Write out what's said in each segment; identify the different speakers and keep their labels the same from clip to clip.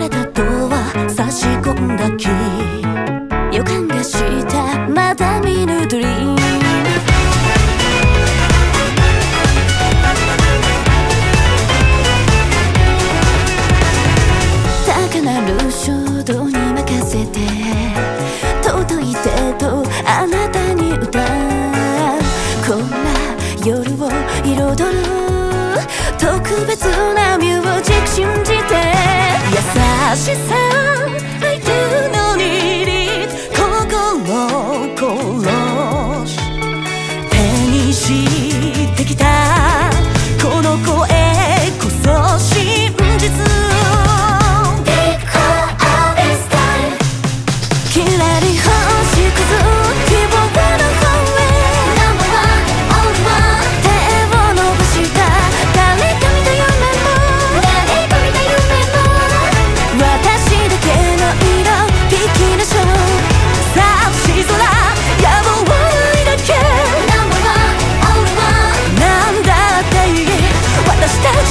Speaker 1: れたドア差し込んだ木予感がしたまだ見ぬドリーム。高鳴る衝動に任せて届いてとあなたに歌う。こんな夜を彩る。特別な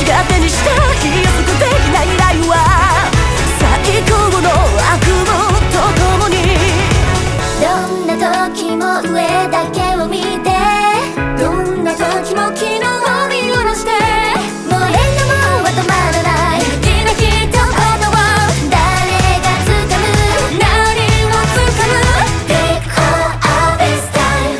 Speaker 1: ちが手にした予測できない未来は最高の悪夢と共に。
Speaker 2: どんな時も上だけを見てど
Speaker 1: んな時も昨日を見下ろしてもうる
Speaker 2: のもんは止まらない。キラキとはを誰が掴む何
Speaker 1: を掴む。
Speaker 2: Take all of this time